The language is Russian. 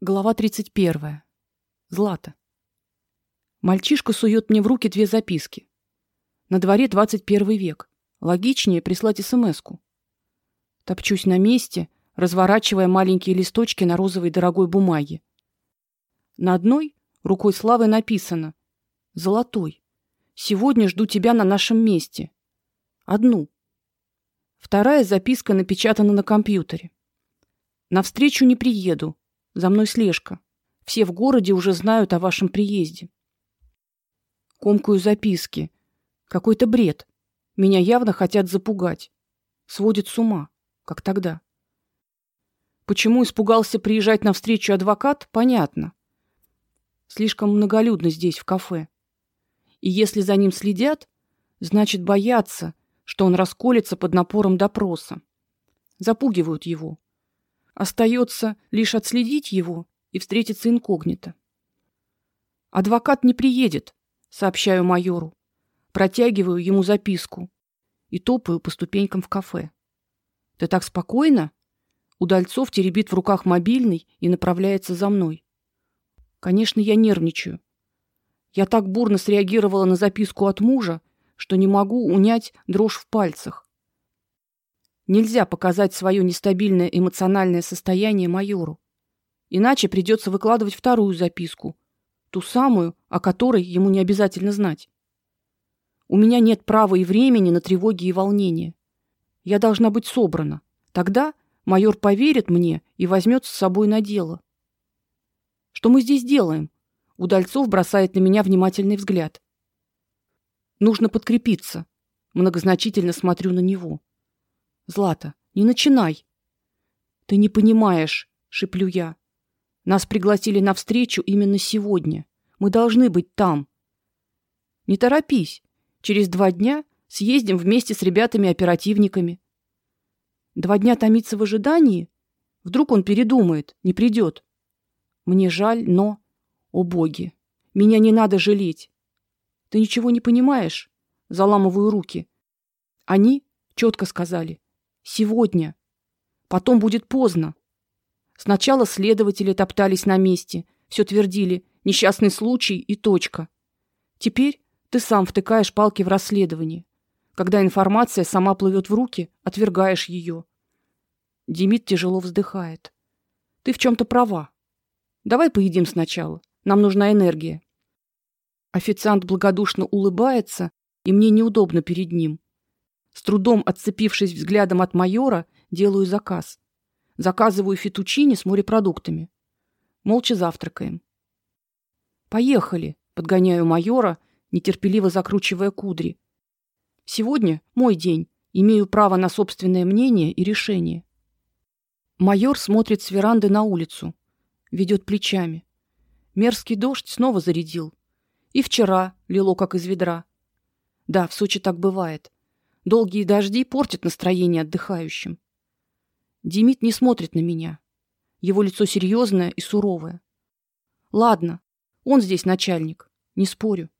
Глава 31. Злата. Мальчишка сует мне в руки две записки. На дворе 21 век. Логичнее прислать СМСку. Топчусь на месте, разворачивая маленькие листочки на розовой дорогой бумаге. На одной рукой Славы написано: "Золотой. Сегодня жду тебя на нашем месте". Одну. Вторая записка напечатана на компьютере. На встречу не приеду за мной слежка. Все в городе уже знают о вашем приезде. Комкую записки. Какой-то бред. Меня явно хотят запугать. Сводит с ума, как тогда. Почему испугался приезжать на встречу адвокат, понятно. Слишком многолюдно здесь в кафе. И если за ним следят, значит, боятся, что он расколется под напором допроса. Запугивают его. Остается лишь отследить его и встретиться инкогнито. Адвокат не приедет, сообщаю майору. Протягиваю ему записку и топаю по ступенькам в кафе. Ты так спокойно? Удальцов теребит в руках мобильный и направляется за мной. Конечно, я нервничаю. Я так бурно среагировала на записку от мужа, что не могу унять дрожь в пальцах. Нельзя показать свое нестабильное эмоциональное состояние майору. Иначе придется выкладывать вторую записку, ту самую, о которой ему не обязательно знать. У меня нет права и времени на тревоги и волнения. Я должна быть собрана. Тогда майор поверит мне и возьмет с собой на дело. Что мы здесь делаем? Удальцов бросает на меня внимательный взгляд. Нужно подкрепиться. Многозначительно смотрю на него. Злата, не начинай. Ты не понимаешь, шиплю я. Нас пригласили на встречу именно сегодня. Мы должны быть там. Не торопись. Через два дня съездим вместе с ребятами-оперативниками. Два дня томиться в ожидании? Вдруг он передумает, не придет. Мне жаль, но о боги, меня не надо жалеть. Ты ничего не понимаешь? Заламываю руки. Они четко сказали: Сегодня. Потом будет поздно. Сначала следователи топтались на месте, все твердили: несчастный случай и точка. Теперь ты сам втыкаешь палки в расследование. Когда информация сама плывет в руки, отвергаешь ее. Демид тяжело вздыхает. Ты в чем то права. Давай поедим сначала. Нам нужна энергия. Официант благодушно улыбается, и мне неудобно перед ним. С трудом отцепившись взглядом от майора, делаю заказ. Заказываю фетучини с морепродуктами. Молча завтракаем. Поехали, подгоняю майора, нетерпеливо закручивая кудри. Сегодня мой день, имею право на собственное мнение и решение. Майор смотрит с веранды на улицу, ведет плечами. Мерзкий дождь снова зарядил. И вчера лило как из ведра. Да, в Сочи так бывает. Долгие дожди портят настроение отдыхающим. Демид не смотрит на меня. Его лицо серьезное и суровое. Ладно, он здесь начальник, не спорю.